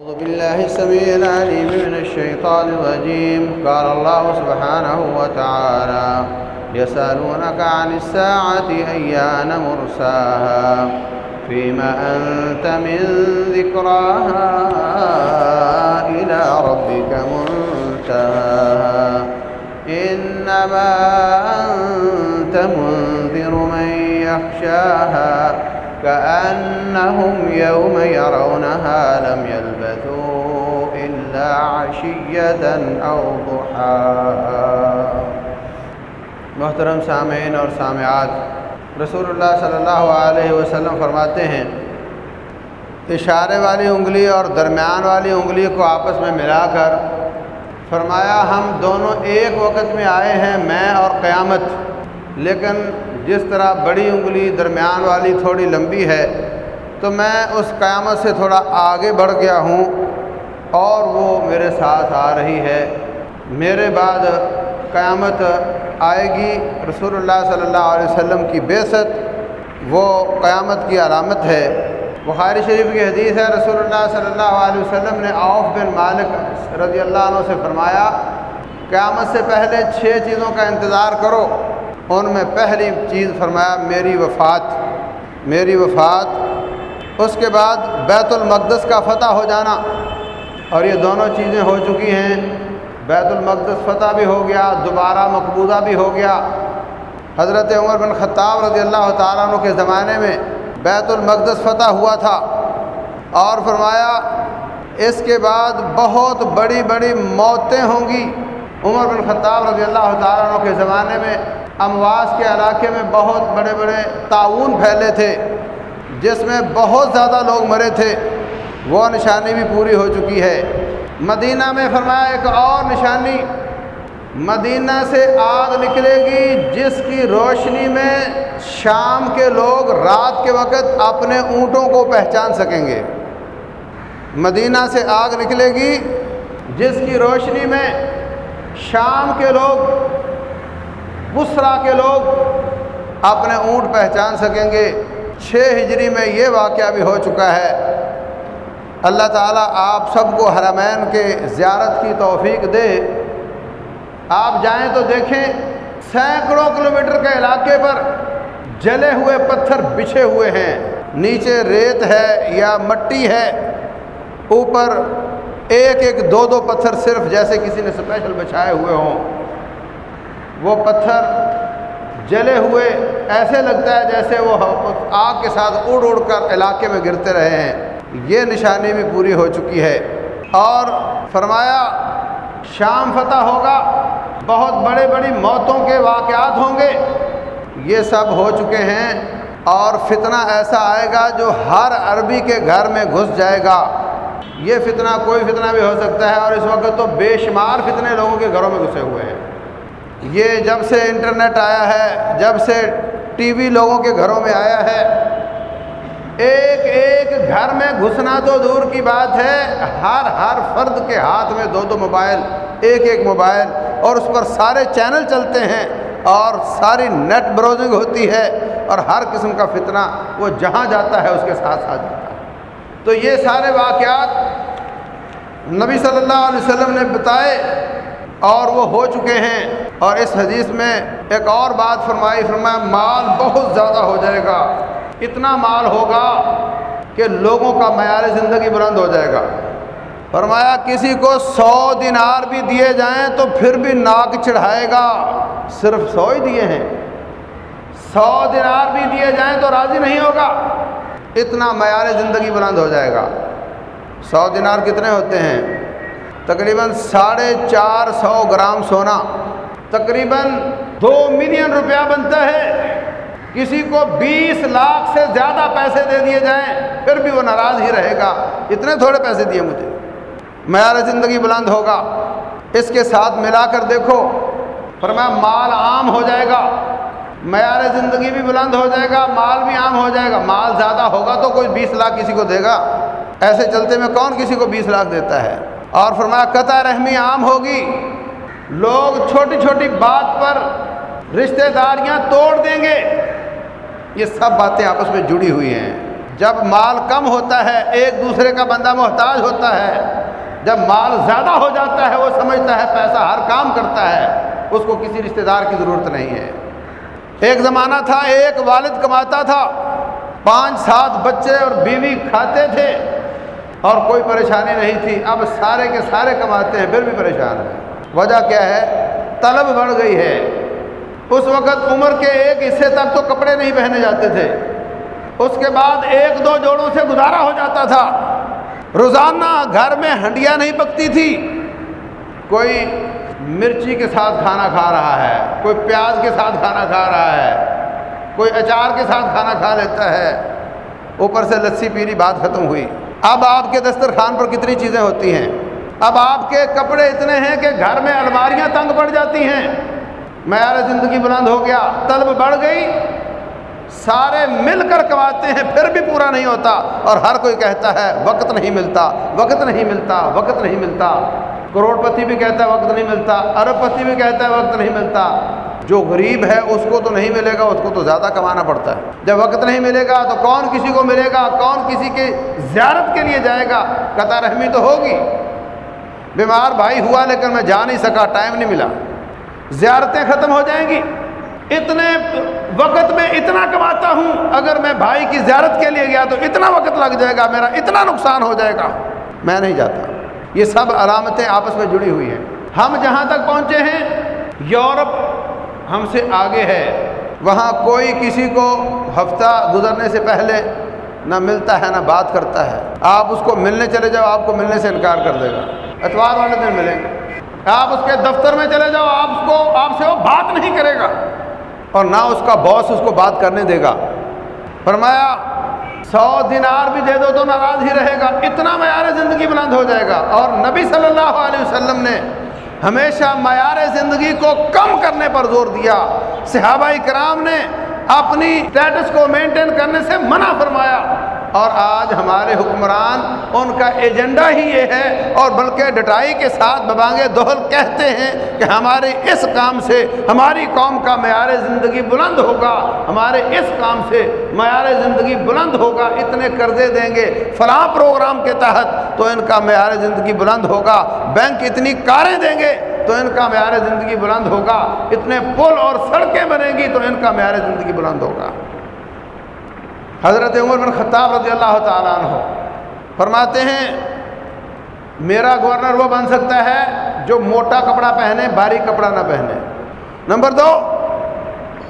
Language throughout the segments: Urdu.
أعوذ بالله السميع العليم من الشيطان الرجيم. قال الله سبحانه وتعالى، يسألونك عن الساعة أيان مرساها؟ فيما أنت من ذكراها إلى ربك منتهاها. إنما أنت منذر من يخشاها. كأنهم يوم يرونها لم يلبثوا إلا عشية أو ضحاها محترم سامعین اور سامعات، رسول اللہ صلی اللہ علیہ وسلم فرماتے ہیں، اشارے والی انگلی اور درمیان والی انگلی کو آپس میں ملا کر فرمایا، ہم دونوں ایک وقت میں آئے ہیں، میں اور قیامت، لیکن جس طرح بڑی انگلی درمیان والی تھوڑی لمبی ہے، تو میں اس قیامت سے تھوڑا آگے بڑھ گیا ہوں اور وہ میرے ساتھ آ رہی ہے۔ میرے بعد قیامت آئے گی۔ رسول اللہ صلی اللہ علیہ وسلم کی بیست وہ قیامت کی علامت ہے۔ بخاری شریف کی حدیث ہے رسول اللہ صلی اللہ علیہ وسلم نے عوف بن مالک رضی اللہ عنہ سے فرمایا، قیامت سے پہلے چھ چیزوں کا انتظار کرو۔ ان میں پہلی چیز فرمایا، میری وفات میری وفات۔ اس کے بعد بیت المقدس کا فتح ہو جانا۔ اور یہ دونوں چیزیں ہو چکی ہیں۔ بیت المقدس فتح بھی ہو گیا، دوبارہ مقبوضہ بھی ہو گیا۔ حضرت عمر بن خطاب رضی اللہ تعالیٰ عنہ کے زمانے میں بیت المقدس فتح ہوا تھا۔ اور فرمایا، اس کے بعد بہت بڑی بڑی موتیں ہوں گی۔ عمر بن خطاب رضی اللہ تعالیٰ عنہ کے زمانے میں امواس کے علاقے میں بہت بڑے بڑے تعاون پھیلے تھے، جس میں بہت زیادہ لوگ مرے تھے، وہ نشانی بھی پوری ہو چکی ہے۔ مدینہ میں فرمایا، ایک اور نشانی مدینہ سے آگ نکلے گی، جس کی روشنی میں شام کے لوگ رات کے وقت اپنے اونٹوں کو پہچان سکیں گے۔ مدینہ سے آگ نکلے گی، جس کی روشنی میں شام کے لوگ بسرا کے لوگ اپنے اونٹ پہچان سکیں گے۔ چھ ہجری میں یہ واقعہ بھی ہو چکا ہے۔ اللہ تعالیٰ آپ سب کو حرمین کے زیارت کی توفیق دے۔ آپ جائیں تو دیکھیں سینکڑوں کلومیٹر کے علاقے پر جلے ہوئے پتھر بچھے ہوئے ہیں۔ نیچے ریت ہے یا مٹی ہے، اوپر ایک ایک دو دو پتھر صرف جیسے کسی نے اسپیشل بچھائے ہوئے ہوں۔ وہ پتھر جلے ہوئے ایسے لگتا ہے جیسے وہ آگ کے ساتھ اڑ اڑ کر علاقے میں گرتے رہے ہیں۔ یہ نشانی بھی پوری ہو چکی ہے۔ اور فرمایا، شام فتح ہوگا۔ بہت بڑے بڑی موتوں کے واقعات ہوں گے۔ یہ سب ہو چکے ہیں۔ اور فتنہ ایسا آئے گا جو ہر عربی کے گھر میں گھس جائے گا۔ یہ فتنہ، کوئی فتنہ بھی ہو سکتا ہے۔ اور اس وقت تو بے شمار فتنے لوگوں کے گھروں میں گھسے ہوئے ہیں۔ یہ جب سے انٹرنیٹ آیا ہے، جب سے ٹی وی لوگوں کے گھروں میں آیا ہے، ایک ایک گھر میں گھسنا تو دور کی بات ہے، ہر ہر فرد کے ہاتھ میں دو دو موبائل، ایک ایک موبائل، اور اس پر سارے چینل چلتے ہیں، اور ساری نیٹ براؤزنگ ہوتی ہے، اور ہر قسم کا فتنہ وہ جہاں جاتا ہے، اس کے ساتھ ساتھ جاتا ہے۔ تو یہ سارے واقعات نبی صلی اللہ علیہ وسلم نے بتائے، اور وہ ہو چکے ہیں۔ اور اس حدیث میں ایک اور بات فرمائی، فرمایا، مال بہت زیادہ ہو جائے گا۔ اتنا مال ہوگا کہ لوگوں کا معیار زندگی بلند ہو جائے گا۔ فرمایا، کسی کو سو دینار بھی دیے جائیں تو پھر بھی ناک چڑھائے گا۔ صرف سو ہی دیے ہیں۔ سو دینار بھی دیے جائیں تو راضی نہیں ہوگا۔ اتنا معیار زندگی بلند ہو جائے گا۔ سو دینار کتنے ہوتے ہیں؟ تقریباً ساڑھے چار سو گرام سونا۔ تقریباً دو ملین روپیہ بنتا ہے۔ کسی کو بیس لاکھ سے زیادہ پیسے دے دیے جائیں، پھر بھی وہ ناراض ہی رہے گا۔ اتنے تھوڑے پیسے دیے مجھے۔ معیار زندگی بلند ہوگا۔ اس کے ساتھ ملا کر دیکھو۔ فرمایا، مال عام ہو جائے گا۔ معیار زندگی بھی بلند ہو جائے گا، مال بھی عام ہو جائے گا۔ مال زیادہ ہوگا تو کوئی بیس لاکھ کسی کو دے گا۔ ایسے چلتے میں کون کسی کو بیس لاکھ دیتا ہے؟ اور فرمایا، قطع رحمی عام ہوگی۔ لوگ چھوٹی چھوٹی بات پر رشتہ داریاں توڑ دیں گے۔ یہ سب باتیں آپس میں جڑی ہوئی ہیں۔ جب مال کم ہوتا ہے، ایک دوسرے کا بندہ محتاج ہوتا ہے۔ جب مال زیادہ ہو جاتا ہے، وہ سمجھتا ہے پیسہ ہر کام کرتا ہے۔ اس کو کسی رشتہ دار کی ضرورت نہیں ہے۔ ایک زمانہ تھا، ایک والد کماتا تھا۔ پانچ سات بچے اور بیوی کھاتے تھے اور کوئی پریشانی نہیں تھی۔ اب سارے کے سارے کماتے ہیں، پھر بھی پریشان ہیں۔ وجہ کیا ہے؟ طلب بڑھ گئی ہے۔ اس وقت عمر کے ایک حصے تک تو کپڑے نہیں پہنے جاتے تھے۔ اس کے بعد ایک دو جوڑوں سے گزارا ہو جاتا تھا۔ روزانہ گھر میں ہنڈیاں نہیں پکتی تھی۔ کوئی مرچی کے ساتھ کھانا کھا رہا ہے، کوئی پیاز کے ساتھ کھانا کھا رہا ہے، کوئی اچار کے ساتھ کھانا کھا لیتا ہے۔ اوپر سے لسی پیری بات ختم ہوئی۔ اب آپ کے دسترخوان پر کتنی چیزیں ہوتی ہیں؟ اب آپ کے کپڑے اتنے ہیں کہ گھر میں الماریاں تنگ پڑ جاتی ہیں۔ معیار زندگی بلند ہو گیا، طلب بڑھ گئی۔ سارے مل کر کماتے ہیں، پھر بھی پورا نہیں ہوتا۔ اور ہر کوئی کہتا ہے، وقت نہیں ملتا، وقت نہیں ملتا، وقت نہیں ملتا۔ کروڑ پتی بھی کہتا ہے، وقت نہیں ملتا۔ ارب پتی بھی کہتا ہے، وقت نہیں ملتا۔ جو غریب ہے، اس کو تو نہیں ملے گا، اس کو تو زیادہ کمانا پڑتا ہے۔ جب وقت نہیں ملے گا، تو کون کسی کو ملے گا؟ کون کسی کی زیارت کے لیے جائے گا؟ قطع رحمی تو ہوگی۔ بیمار بھائی ہوا لیکن میں جا نہیں سکا، ٹائم نہیں ملا۔ زیارتیں ختم ہو جائیں گی۔ اتنے وقت میں اتنا کماتا ہوں، اگر میں بھائی کی زیارت کے لیے گیا تو اتنا وقت لگ جائے گا، میرا اتنا نقصان ہو جائے گا۔ میں نہیں جاتا۔ یہ سب علامتیں آپس میں جڑی ہوئی ہیں۔ ہم جہاں تک پہنچے ہیں، یورپ ہم سے آگے ہے۔ وہاں کوئی کسی کو ہفتہ گزرنے سے پہلے نہ ملتا ہے، نہ بات کرتا ہے۔ آپ اس کو ملنے چلے جاؤ، آپ کو ملنے سے انکار کر دے گا۔ اتوار والے دن ملیں گے۔ آپ اس کے دفتر میں چلے جاؤ، آپ اس کو، آپ سے وہ بات نہیں کرے گا۔ اور نہ اس کا باس اس کو بات کرنے دے گا۔ فرمایا، سو دینار بھی دے دو تو ناراض ہی رہے گا۔ اتنا معیار زندگی بلند ہو جائے گا۔ اور نبی صلی اللہ علیہ وسلم نے ہمیشہ معیار زندگی کو کم کرنے پر زور دیا۔ صحابہ کرام نے اپنی اسٹیٹس کو مینٹین کرنے سے منع فرمایا۔ اور آج ہمارے حکمران ان کا ایجنڈا ہی یہ ہے اور بلکہ ڈٹائی کے ساتھ ببانگے دوہل کہتے ہیں کہ ہمارے اس کام سے ہماری قوم کا معیار زندگی بلند ہوگا، ہمارے اس کام سے معیار زندگی بلند ہوگا، اتنے قرضے دیں گے فلاں پروگرام کے تحت تو ان کا معیار زندگی بلند ہوگا، بینک اتنی کاریں دیں گے تو ان کا معیار زندگی بلند ہوگا، اتنے پل اور سڑکیں بنیں گی تو ان کا معیار زندگی بلند ہوگا۔ حضرت عمر بن خطاب رضی اللہ تعالیٰ عنہ فرماتے ہیں، میرا گورنر وہ بن سکتا ہے جو موٹا کپڑا پہنے باری کپڑا نہ پہنے۔ نمبر دو،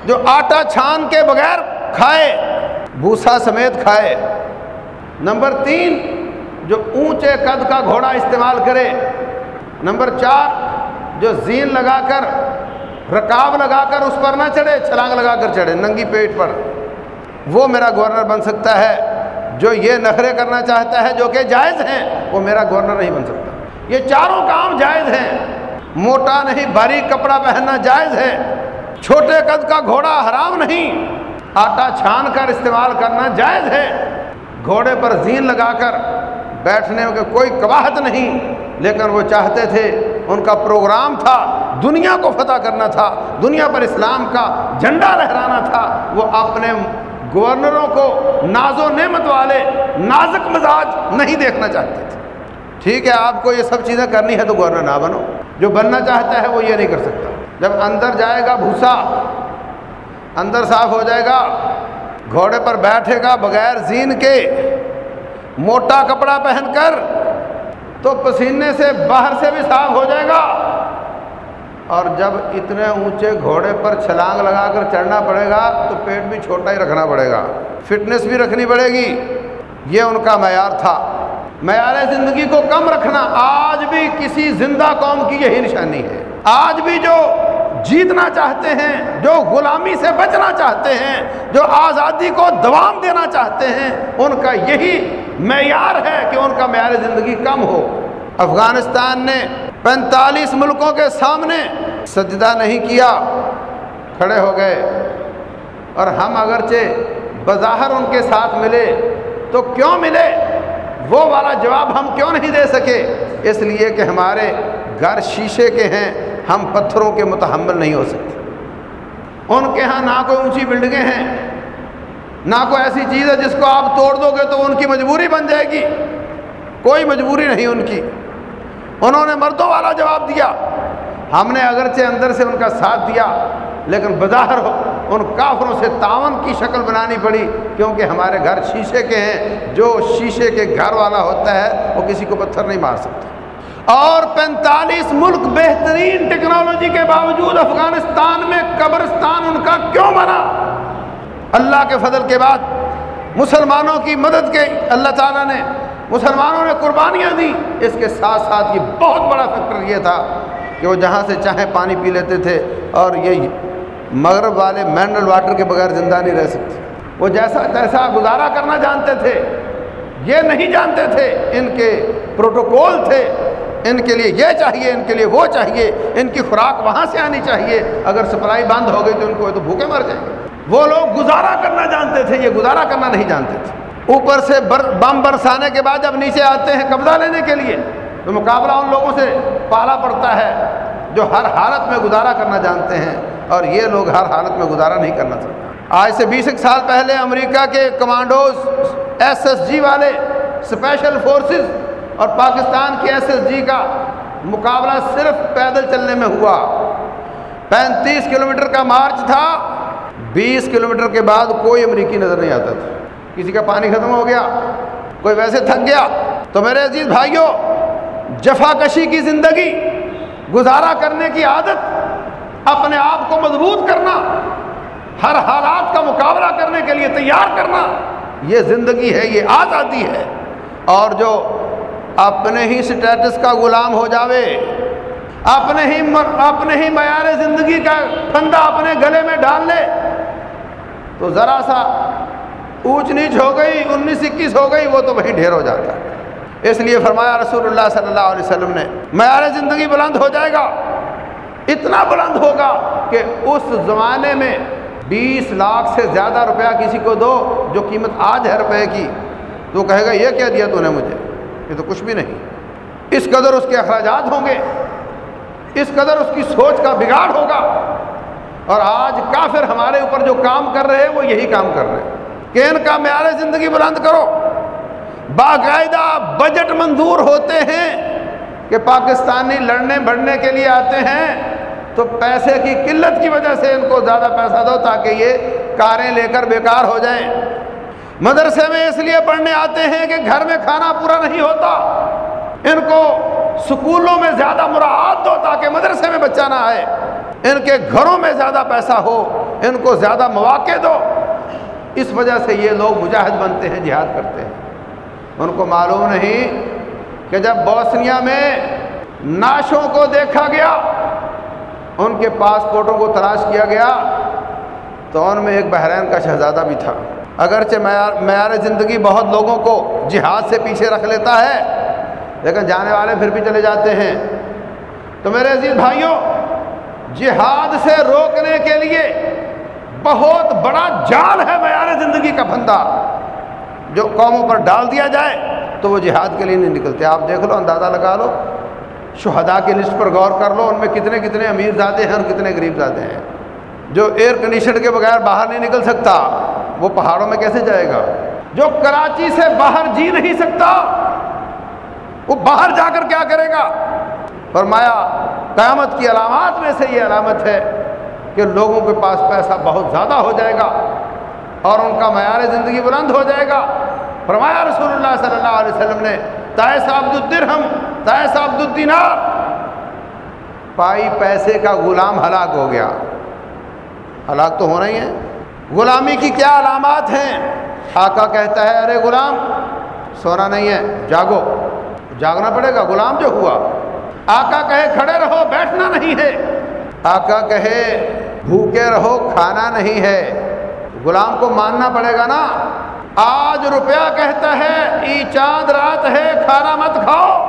جو آٹا چھان کے بغیر کھائے، بھوسا سمیت کھائے۔ نمبر تین، جو اونچے قد کا گھوڑا استعمال کرے۔ نمبر چار، جو زین لگا کر، رکاب لگا کر اس پر نہ چڑھے، چھلانگ لگا کر چڑھے، ننگی پیٹ پر۔ وہ میرا گورنر بن سکتا ہے، جو یہ نخرے کرنا چاہتا ہے، جو کہ جائز ہیں، وہ میرا گورنر نہیں بن سکتا۔ یہ چاروں کام جائز ہیں۔ موٹا نہیں باریک کپڑا پہننا جائز ہے۔ چھوٹے قد کا گھوڑا حرام نہیں۔ آٹا چھان کر استعمال کرنا جائز ہے۔ گھوڑے پر زین لگا کر بیٹھنے کے کوئی قواہت نہیں۔ لیکن وہ چاہتے تھے، ان کا پروگرام تھا، دنیا کو فتح کرنا تھا، دنیا پر اسلام کا جھنڈا لہرانا تھا۔ وہ اپنے گورنروں کو ناز و نعمت والے نازک مزاج نہیں دیکھنا چاہتے تھے۔ ٹھیک ہے، آپ کو یہ سب چیزیں کرنی ہے تو گورنر نہ بنو۔ جو بننا چاہتا ہے وہ یہ نہیں کر سکتا۔ جب اندر جائے گا بھوسا، اندر صاف ہو جائے گا، گھوڑے پر بیٹھے گا بغیر زین کے، موٹا کپڑا پہن کر، تو پسینے سے باہر سے بھی صاف ہو جائے گا۔ اور جب اتنے اونچے گھوڑے پر چھلانگ لگا کر چڑھنا پڑے گا تو پیٹ بھی چھوٹا ہی رکھنا پڑے گا۔ فٹنس بھی رکھنی پڑے گی۔ یہ ان کا معیار تھا۔ معیار زندگی کو کم رکھنا آج بھی کسی زندہ قوم کی یہی نشانی ہے۔ آج بھی جو جیتنا چاہتے ہیں، جو غلامی سے بچنا چاہتے ہیں، جو آزادی کو دوام دینا چاہتے ہیں، ان کا یہی معیار ہے کہ ان کا معیار زندگی کم ہو۔ افغانستان نے پینتالیس ملکوں کے سامنے سجدہ نہیں کیا، کھڑے ہو گئے۔ اور ہم اگرچہ بظاہر ان کے ساتھ ملے، تو کیوں ملے؟ وہ والا جواب ہم کیوں نہیں دے سکے؟ اس لیے کہ ہمارے گھر شیشے کے ہیں، ہم پتھروں کے متحمل نہیں ہو سکتے۔ ان کے ہاں نہ کوئی اونچی بلڈنگیں ہیں، نہ کوئی ایسی چیز ہے جس کو آپ توڑ دو گے تو ان کی مجبوری بن جائے گی۔ کوئی مجبوری نہیں ان کی۔ انہوں نے مردوں والا جواب دیا۔ ہم نے اگرچہ اندر سے ان کا ساتھ دیا، لیکن بظاہر ان کافروں سے تعاون کی شکل بنانی پڑی، کیونکہ ہمارے گھر شیشے کے ہیں۔ جو شیشے کے گھر والا ہوتا ہے، وہ کسی کو پتھر نہیں مار سکتا۔ اور پینتالیس ملک بہترین ٹیکنالوجی کے باوجود افغانستان میں قبرستان ان کا کیوں بنا؟ اللہ کے فضل کے بعد مسلمانوں کی مدد کے اللہ تعالیٰ نے مسلمانوں نے قربانیاں دی اس کے ساتھ ساتھ یہ بہت بڑا فیکٹر یہ تھا کہ وہ جہاں سے چاہیں پانی پی لیتے تھے اور یہ مغرب والے منرل واٹر کے بغیر زندہ نہیں رہ سکتے۔ وہ جیسا تیسا گزارا کرنا جانتے تھے، یہ نہیں جانتے تھے، ان کے پروٹوکول تھے۔ ان کے لیے یہ چاہیے، ان کے لیے وہ چاہیے، ان کی خوراک وہاں سے آنی چاہیے۔ اگر سپلائی بند ہو گئی تو ان کو تو بھوکے مر جائیں۔ گے وہ لوگ گزارا کرنا جانتے تھے، یہ گزارا کرنا نہیں جانتے تھے۔ اوپر سے بم برسانے کے بعد جب نیچے آتے ہیں قبضہ لینے کے لیے، تو مقابلہ ان لوگوں سے پالا پڑتا ہے جو ہر حالت میں گزارا کرنا جانتے ہیں اور یہ لوگ ہر حالت میں گزارا نہیں کرنا چاہتے۔ آج سے بیس ایک سال پہلے امریکہ کے کمانڈوز ایس ایس جی والے اسپیشل فورسز اور پاکستان کے ایس ایس جی کا مقابلہ صرف پیدل چلنے میں ہوا۔ پینتیس کلومیٹر کا مارچ تھا، بیس کلومیٹر کے بعد کوئی امریکی نظر نہیں آتا تھا۔ کسی کا پانی ختم ہو گیا، کوئی ویسے تھک گیا، تو میرے عزیز بھائیوں، جفا کشی کی زندگی گزارا کرنے کی عادت، اپنے آپ کو مضبوط کرنا، ہر حالات کا مقابلہ کرنے کے لیے تیار کرنا، یہ زندگی ہے، یہ آزادی ہے۔ اور جو اپنے ہی سٹیٹس کا غلام ہو جاوے، اپنے ہی اپنے ہی معیار زندگی کا پھندا اپنے گلے میں ڈال لے، تو ذرا سا اونچ نیچ ہو گئی، انیس، اکیس ہو گئی، وہ تو وہیں ڈھیر ہو جاتا۔ ہے اس لیے فرمایا رسول اللہ صلی اللہ علیہ وسلم نے، معیار زندگی بلند ہو جائے گا۔ اتنا بلند ہوگا کہ اس زمانے میں بیس لاکھ سے زیادہ روپیہ کسی کو دو جو قیمت آج ہے روپے کی۔ تو کہے گا، یہ کیا دیا تو نے مجھے، یہ تو کچھ بھی نہیں۔ اس قدر اس کے اخراجات ہوں گے، اس قدر اس کی سوچ کا بگاڑ ہوگا۔ اور آج کافر ہمارے اوپر جو کام کر رہے ہیں، وہ یہی کام کر رہے ہیں۔ کہ ان کا معیار زندگی بلند کرو۔ باقاعدہ بجٹ منظور ہوتے ہیں کہ پاکستانی لڑنے بڑھنے کے لیے آتے ہیں تو پیسے کی قلت کی وجہ سے ان کو زیادہ پیسہ دو تاکہ یہ کاریں لے کر بیکار ہو جائیں۔ مدرسے میں اس لیے پڑھنے آتے ہیں کہ گھر میں کھانا پورا نہیں ہوتا۔ ان کو سکولوں میں زیادہ مراعات دو تاکہ مدرسے میں بچہ نہ آئے۔ ان کے گھروں میں زیادہ پیسہ ہو۔ ان کو زیادہ مواقع دو۔ اس وجہ سے یہ لوگ مجاہد بنتے ہیں، جہاد کرتے ہیں۔ ان کو معلوم نہیں کہ جب بوسنیا میں ناشوں کو دیکھا گیا، ان کے پاسپورٹوں کو تلاش کیا گیا، تو ان میں ایک بحرین کا شہزادہ بھی تھا۔ اگرچہ معیار زندگی بہت لوگوں کو جہاد سے پیچھے رکھ لیتا ہے، لیکن جانے والے پھر بھی چلے جاتے ہیں۔ تو میرے عزیز بھائیوں، جہاد سے روکنے کے لیے بہت بڑا جال ہے معیار زندگی کا بندہ جو قوموں پر ڈال دیا جائے تو وہ جہاد کے لیے نہیں نکلتے۔ آپ دیکھ لو، اندازہ لگا لو۔ شہدا کی لسٹ پر غور کر لو، ان میں کتنے کتنے امیر زادے ہیں اور کتنے غریب زادے ہیں۔ جو ایئر کنڈیشن کے بغیر باہر نہیں نکل سکتا، وہ پہاڑوں میں کیسے جائے گا؟ جو کراچی سے باہر جی نہیں سکتا، وہ باہر جا کر کیا کرے گا؟ فرمایا، قیامت کی علامات میں سے یہ علامت ہے۔ کہ لوگوں کے پاس پیسہ بہت زیادہ ہو جائے گا اور ان کا معیار زندگی بلند ہو جائے گا۔ فرمایا رسول اللہ صلی اللہ علیہ وسلم نے تائس عبد الدرہم تائس عبد الدینار پائی پیسے کا غلام ہلاک ہو گیا۔ ہلاک تو ہونا ہی ہے غلامی کی کیا علامات ہیں؟ آقا کہتا ہے، ارے غلام، سونا نہیں ہے، جاگو۔ جاگنا پڑے گا، غلام جو ہوا۔ آقا کہے، کھڑے رہو، بیٹھنا نہیں ہے۔ آقا کہے بھوکے رہو، کھانا نہیں ہے۔ غلام کو ماننا پڑے گا نا۔ آج روپیہ کہتا ہے، ای چاند رات ہے، کھانا مت کھاؤ۔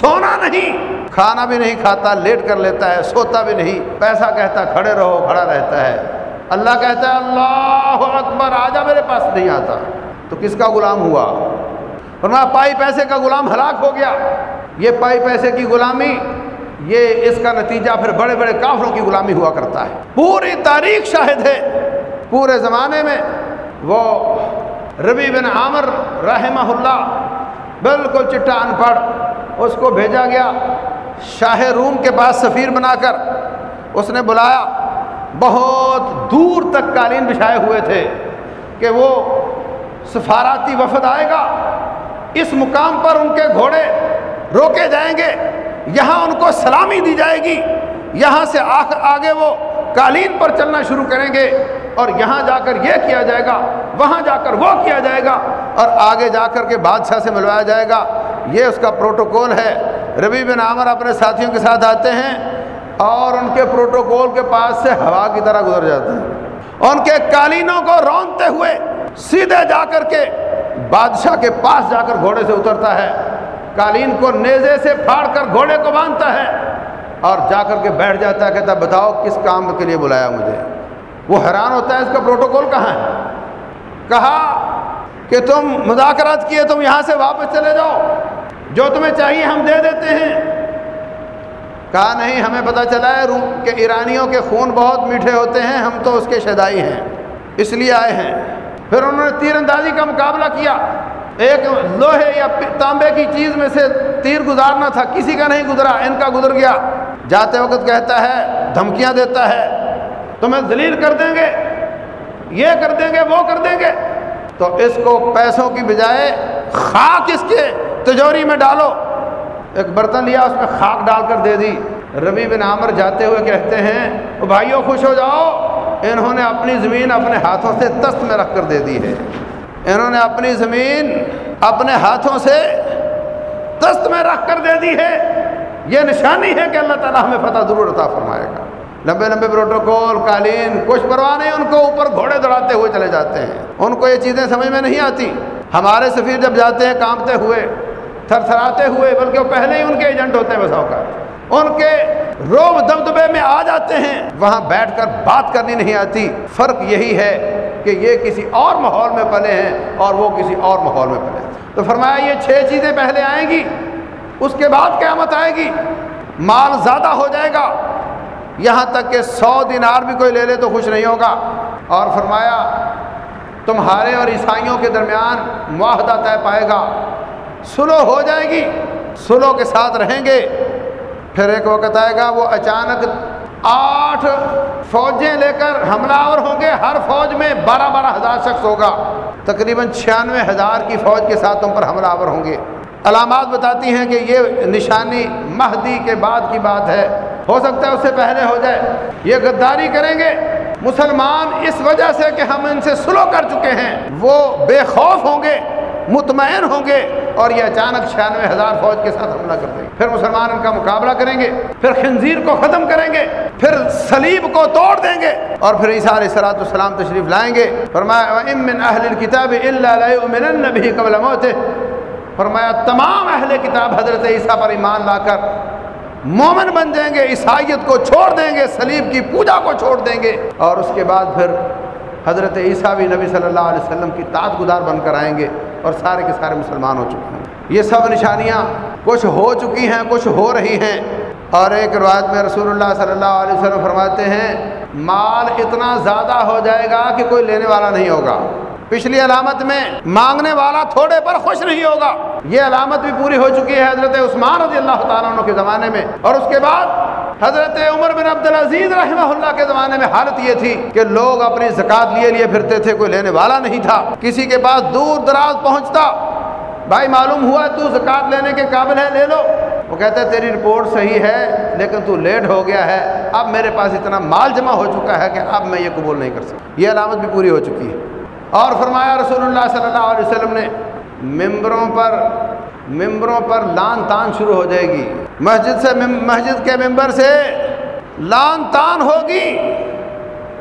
سونا نہیں۔ کھانا بھی نہیں کھاتا، لیٹ کر لیتا ہے، سوتا بھی نہیں۔ پیسہ کہتا، کھڑے رہو، کھڑا رہتا ہے۔ اللہ کہتا ہے، اللہ اکبر، آجا میرے پاس نہیں آتا۔ تو کس کا غلام ہوا؟ فرمایا، پائی پیسے کا غلام ہلاک ہو گیا۔ یہ پائی پیسے کی غلامی یہ اس کا نتیجہ پھر بڑے بڑے کافروں کی غلامی ہوا کرتا ہے۔ پوری تاریخ شاہد ہے۔ پورے زمانے میں وہ ربی بن عامر رحمہ اللہ بالکل چٹا ان پڑھ اس کو بھیجا گیا۔ شاہ روم کے پاس سفیر بنا کر اس نے بلایا۔ بہت دور تک قالین بچھائے ہوئے تھے کہ وہ سفاراتی وفد آئے گا۔ اس مقام پر ان کے گھوڑے روکے جائیں گے۔ یہاں ان کو سلامی دی جائے گی۔ یہاں سے آگے وہ قالین پر چلنا شروع کریں گے اور یہاں جا کر یہ کیا جائے گا، وہاں جا کر وہ کیا جائے گا اور آگے جا کر کے بادشاہ سے ملوایا جائے گا۔ یہ اس کا پروٹوکول ہے۔ ربی بن عامر اپنے ساتھیوں کے ساتھ آتے ہیں اور ان کے پروٹوکول کے پاس سے ہوا کی طرح گزر جاتے ہیں۔ ان کے قالینوں کو رونتے ہوئے سیدھے جا کر کے بادشاہ کے پاس جا کر گھوڑے سے اترتا ہے۔ قالین کو نیزے سے پھاڑ کر گھوڑے کو باندھتا ہے۔ اور جا کر کے بیٹھ جاتا ہے، کہتا ہے، بتاؤ کس کام کے لیے بلایا مجھے؟ وہ حیران ہوتا ہے، اس کا پروٹوکول کہاں ہے؟ کہا کہ تم مذاکرات کیے، تم یہاں سے واپس چلے جاؤ۔ جو تمہیں چاہیے ہم دے دیتے ہیں۔ کہا، نہیں، ہمیں پتہ چلا ہے کہ ایرانیوں کے خون بہت میٹھے ہوتے ہیں، ہم تو اس کے شدائی ہیں، اس لیے آئے ہیں۔ پھر انہوں نے تیر اندازی کا مقابلہ کیا۔ ایک لوہے یا تانبے کی چیز میں سے تیر گزارنا تھا، کسی کا نہیں گزرا، ان کا گزر گیا۔ جاتے وقت کہتا ہے، دھمکیاں دیتا ہے۔ تمہیں ذلیل کر دیں گے، یہ کر دیں گے، وہ کر دیں گے۔ تو اس کو پیسوں کی بجائے خاک اس کے تجوری میں ڈالو۔ ایک برتن لیا، اس میں خاک ڈال کر دے دی۔ ربی بن عامر جاتے ہوئے کہتے ہیں بھائیوں خوش ہو جاؤ۔ انہوں نے اپنی زمین اپنے ہاتھوں سے تست میں رکھ کر دے دی ہے۔ انہوں نے اپنی زمین اپنے ہاتھوں سے تست میں رکھ کر دے دی ہے۔ یہ نشانی ہے کہ اللہ تعالیٰ ہمیں فتح ضرور عطا فرمائے گا۔ لمبے لمبے پروٹوکول، قالین، کچھ پرواہ نہیں ان کو اوپر گھوڑے دوڑاتے ہوئے چلے جاتے ہیں۔ ان کو یہ چیزیں سمجھ میں نہیں آتی۔ ہمارے سفیر جب جاتے ہیں کانپتے ہوئے تھر تھراتے ہوئے، بلکہ وہ پہلے ہی ان کے ایجنٹ ہوتے ہیں بساؤ کا ان کے روب دبدبے میں آ جاتے ہیں۔ وہاں بیٹھ کر بات کرنی نہیں آتی۔ فرق یہی ہے کہ یہ کسی اور ماحول میں پلے ہیں اور وہ کسی اور ماحول میں پلے ہیں۔ تو فرمایا یہ چھ چیزیں پہلے آئیں گی، اس کے بعد قیامت آئے گی۔ مال زیادہ ہو جائے گا، یہاں تک کہ سو دینار بھی کوئی لے لے تو خوش نہیں ہوگا۔ اور فرمایا، تمہارے اور عیسائیوں کے درمیان معاہدہ طے پائے گا۔ سلو ہو جائے گی سلو کے ساتھ رہیں گے۔ پھر ایک وقت آئے گا، وہ اچانک آٹھ فوجیں لے کر حملہ آور ہوں گے، ہر فوج میں بارہ بارہ ہزار شخص ہوگا۔ تقریباً چھیانوے ہزار کی فوج کے ساتھ تم پر حملہ آور ہوں گے۔ علامات بتاتی ہیں کہ یہ نشانی مہدی کے بعد کی بات ہے۔ ہو سکتا ہے اس سے پہلے ہو جائے۔ یہ غداری کریں گے۔ مسلمان اس وجہ سے کہ ہم ان سے سلو کر چکے ہیں۔ وہ بے خوف ہوں گے، مطمئن ہوں گے۔ اور یہ اچانک چھیانوے ہزار فوج کے ساتھ حملہ کر دیں۔ گے پھر مسلمان ان کا مقابلہ کریں گے، پھر خنزیر کو ختم کریں گے، پھر سلیب کو توڑ دیں گے اور پھر عیسیٰ علیہ سلاۃ السلام تشریف لائیں گے۔ فرمایا اہل کتاب بھی قبل موت فرمایا، تمام اہل کتاب حضرت عیسیٰ پر ایمان لا کر مومن بن جائیں گے، عیسائیت کو چھوڑ دیں گے سلیب کی پوجا کو چھوڑ دیں گے اور اس کے بعد پھر حضرت عیسیٰ بھی نبی صلی اللہ علیہ وسلم کی تعت گدار بن کر آئیں گے۔ اور سارے کے سارے مسلمان ہو چکے ہیں۔ یہ سب نشانیاں کچھ ہو چکی ہیں، کچھ ہو رہی ہیں۔ اور ایک روایت میں رسول اللہ صلی اللہ علیہ وسلم فرماتے ہیں، مال اتنا زیادہ ہو جائے گا کہ کوئی لینے والا نہیں ہوگا۔ پچھلی علامت میں مانگنے والا تھوڑے پر خوش نہیں ہوگا۔ یہ علامت بھی پوری ہو چکی ہے حضرت عثمان رضی اللہ تعالیٰ عنہ کے زمانے میں۔ اور اس کے بعد حضرت عمر بن عبدالعزیز رحمہ اللہ کے زمانے میں حالت یہ تھی کہ لوگ اپنی زکوٰۃ لیے لیے پھرتے تھے، کوئی لینے والا نہیں تھا۔ کسی کے پاس دور دراز پہنچتا، بھائی معلوم ہوا تو زکوٰۃ لینے کے قابل ہے، لے لو۔ وہ کہتا ہے تیری رپورٹ صحیح ہے، لیکن تو لیٹ ہو گیا ہے۔ اب میرے پاس اتنا مال جمع ہو چکا ہے کہ اب میں یہ قبول نہیں کر سکتا۔ یہ علامت بھی پوری ہو چکی ہے۔ اور فرمایا رسول اللہ صلی اللہ علیہ وسلم نے، ممبروں پر ممبروں پر لان تان شروع ہو جائے گی۔ مسجد سے مسجد کے ممبر سے لان تان ہوگی۔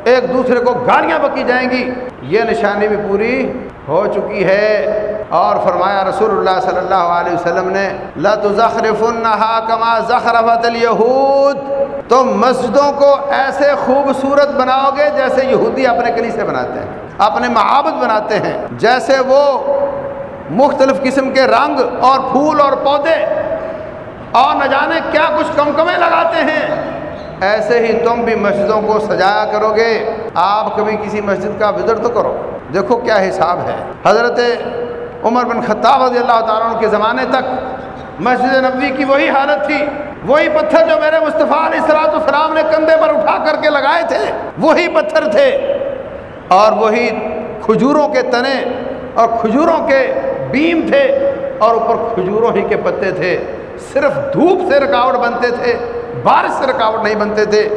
ایک دوسرے کو گالیاں بکی جائیں گی۔ یہ نشانی بھی پوری ہو چکی ہے۔ اور فرمایا رسول اللہ صلی اللہ علیہ وسلم نے کما زخرفت الہود تم مسجدوں کو ایسے خوبصورت بناؤ گے جیسے یہودی اپنے کلی سے بناتے ہیں، اپنے معابد بناتے ہیں، جیسے وہ مختلف قسم کے رنگ اور پھول اور پودے اور نہ جانے کیا کچھ کم کمیں لگاتے ہیں۔ ایسے ہی تم بھی مسجدوں کو سجایا کرو گے۔ آپ کبھی کسی مسجد کا وزٹ تو کرو۔ دیکھو کیا حساب ہے۔ حضرت عمر بن خطاب رضی اللہ تعالیٰ عنہ کے زمانے تک مسجد نبوی کی وہی حالت تھی۔ وہی پتھر جو میرے مصطفیٰ علیہ السلاۃ السلام نے کندھے پر اٹھا کر کے لگائے تھے، وہی پتھر تھے۔ اور وہی کھجوروں کے تنے اور کھجوروں کے بیم تھے اور اوپر کھجوروں ہی کے پتے تھے۔ صرف دھوپ سے رکاوٹ بنتے تھے، بارش سے رکاوٹ نہیں بنتے تھے۔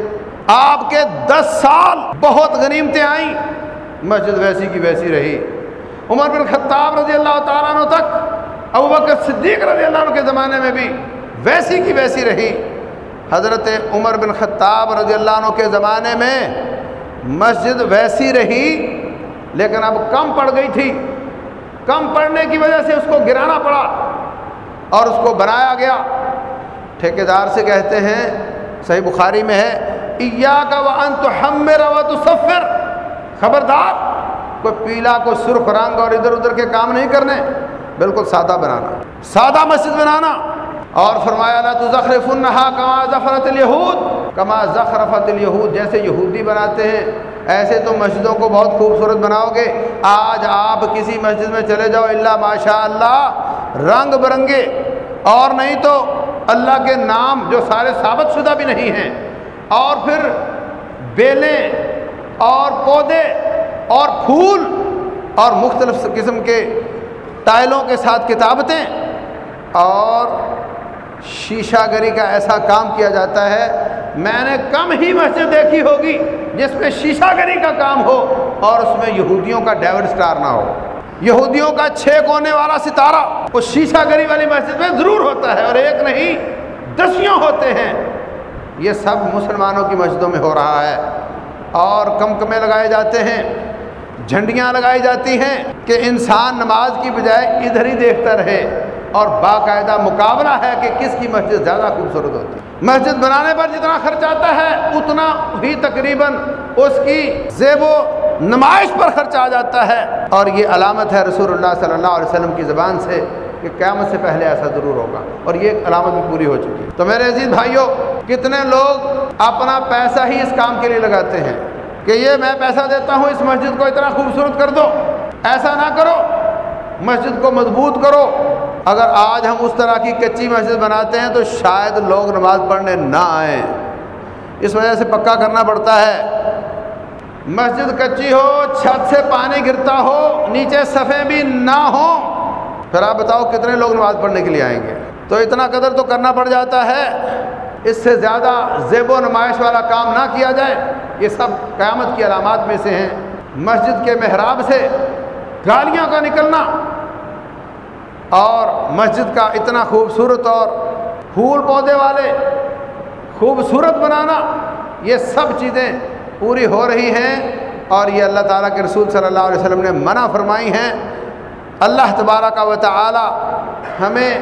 آپ کے دس سال بہت غنیمتیں آئیں۔ مسجد ویسی کی ویسی رہی۔ عمر بن خطاب رضی اللہ تعالیٰ عنہ تک، ابو بکر صدیق رضی اللہ عنہ کے زمانے میں بھی ویسی کی ویسی رہی۔ حضرت عمر بن خطاب رضی اللہ عنہ کے زمانے میں مسجد ویسی رہی، لیکن اب کم پڑ گئی تھی۔ کم پڑنے کی وجہ سے اس کو گرانا پڑا اور اس کو بنایا گیا۔ ٹھیکیدار سے کہتے ہیں، صحیح بخاری میں ہے ایا کا ون تو ہم میرا تو سفر خبردار، کوئی پیلا، کوئی سرخ رنگ اور ادھر ادھر کے کام نہیں کرنے۔ بالکل سادہ بنانا، سادہ مسجد بنانا۔ اور فرمایا، لا تو ذخر کما ظفرت الہود کما ذخرفت الہود جیسے یہودی بناتے ہیں۔ ایسے تو مسجدوں کو بہت خوبصورت بناؤ گے۔ آج آپ کسی مسجد میں چلے جاؤ اللہ ماشاء اللہ رنگ برنگے۔ اور نہیں تو اللہ کے نام جو سارے ثابت شدہ بھی نہیں ہیں۔ اور پھر بیلیں اور پودے اور پھول اور مختلف قسم کے ٹائلوں کے ساتھ کتابتیں۔ اور شیشہ گری کا ایسا کام کیا جاتا ہے، میں نے کم ہی مسجد دیکھی ہوگی۔ جس میں شیشہ گری کا کام ہو اور اس میں یہودیوں کا ڈیوڈ سٹار نہ ہو۔ یہودیوں کا چھ کونے والا ستارہ وہ شیشہ گری والی مسجد میں ضرور ہوتا ہے اور ایک نہیں، دسیوں ہوتے ہیں۔ یہ سب مسلمانوں کی مسجدوں میں ہو رہا ہے۔ اور کم کمے لگائے جاتے ہیں، جھنڈیاں لگائی جاتی ہیں کہ انسان نماز کی بجائے ادھر ہی دیکھتا رہے۔ اور باقاعدہ مقابلہ ہے کہ کس کی مسجد زیادہ خوبصورت ہوتی ہے۔ مسجد بنانے پر جتنا خرچ آتا ہے، اتنا ہی تقریباً اس کی زیب و نمائش پر خرچ آ جاتا ہے۔ اور یہ علامت ہے رسول اللہ صلی اللہ علیہ وسلم کی زبان سے کہ قیامت سے پہلے ایسا ضرور ہوگا۔ اور یہ علامت بھی پوری ہو چکی ہے۔ تو میرے عزیز بھائیوں کتنے لوگ اپنا پیسہ ہی اس کام کے لیے لگاتے ہیں کہ یہ میں پیسہ دیتا ہوں، اس مسجد کو اتنا خوبصورت کر دو۔ ایسا نہ کرو، مسجد کو مضبوط کرو۔ اگر آج ہم اس طرح کی کچی مسجد بناتے ہیں تو شاید لوگ نماز پڑھنے نہ آئیں۔ اس وجہ سے پکا کرنا پڑتا ہے۔ مسجد کچی ہو، چھت سے پانی گرتا ہو، نیچے صفے بھی نہ ہوں، پھر آپ بتاؤ کتنے لوگ نماز پڑھنے کے لیے آئیں گے؟ تو اتنا قدر تو کرنا پڑ جاتا ہے۔ اس سے زیادہ زیب و نمائش والا کام نہ کیا جائے۔ یہ سب قیامت کی علامات میں سے ہیں۔ مسجد کے محراب سے گالیاں کا نکلنا۔ اور مسجد کا اتنا خوبصورت اور پھول پودے والے خوبصورت بنانا، یہ سب چیزیں پوری ہو رہی ہیں اور یہ اللہ تعالیٰ کے رسول صلی اللہ علیہ وسلم نے منع فرمائی ہیں۔ اللہ تبارہ کا و تعالی ہمیں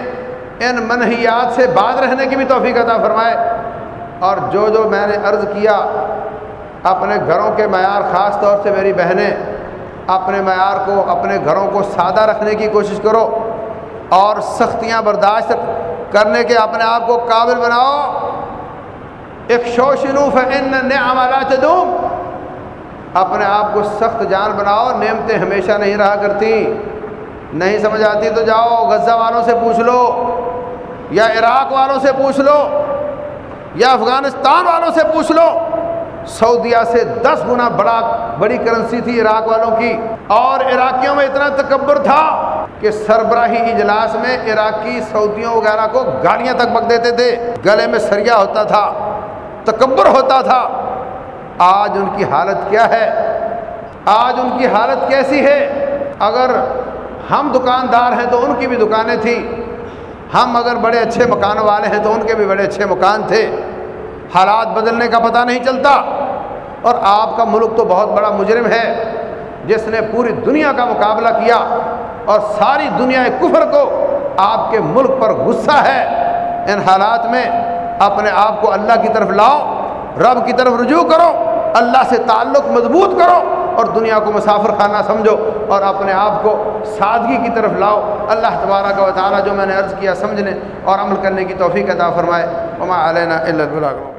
ان منحیات سے بعد رہنے کی بھی توفیق عطا فرمائے۔ اور جو جو میں نے عرض کیا، اپنے گھروں کے معیار، خاص طور سے میری بہنیں، اپنے معیار کو، اپنے گھروں کو سادہ رکھنے کی کوشش کرو۔ اور سختیاں برداشت کرنے کے اپنے آپ کو قابل بناؤ۔ ایک شو شنوف ان نعمالات دوم اپنے آپ کو سخت جان بناؤ، نعمتیں ہمیشہ نہیں رہا کرتی۔ نہیں سمجھ آتی تو جاؤ، غزہ والوں سے پوچھ لو، یا عراق والوں سے پوچھ لو، یا افغانستان والوں سے پوچھ لو۔ سعودیہ سے دس گنا بڑا بڑی کرنسی تھی عراق والوں کی۔ اور عراقیوں میں اتنا تکبر تھا کہ سربراہی اجلاس میں عراقی سعودیوں وغیرہ کو گاڑیاں تک بک دیتے تھے۔ گلے میں سریا ہوتا تھا، تکبر ہوتا تھا۔ آج ان کی حالت کیا ہے؟ آج ان کی حالت کیسی ہے؟ اگر ہم دکاندار ہیں تو ان کی بھی دکانیں تھیں۔ ہم اگر بڑے اچھے مکان والے ہیں تو ان کے بھی بڑے اچھے مکان تھے۔ حالات بدلنے کا پتہ نہیں چلتا۔ اور آپ کا ملک تو بہت بڑا مجرم ہے، جس نے پوری دنیا کا مقابلہ کیا اور ساری دنیا کفر کو آپ کے ملک پر غصہ ہے۔ ان حالات میں اپنے آپ کو اللہ کی طرف لاؤ، رب کی طرف رجوع کرو، اللہ سے تعلق مضبوط کرو اور دنیا کو مسافر خانہ سمجھو اور اپنے آپ کو سادگی کی طرف لاؤ۔ اللہ تبارہ کا وطالعہ جو میں نے عرض کیا سمجھنے اور عمل کرنے کی توفیق عطا فرمائے۔ علینا اللہ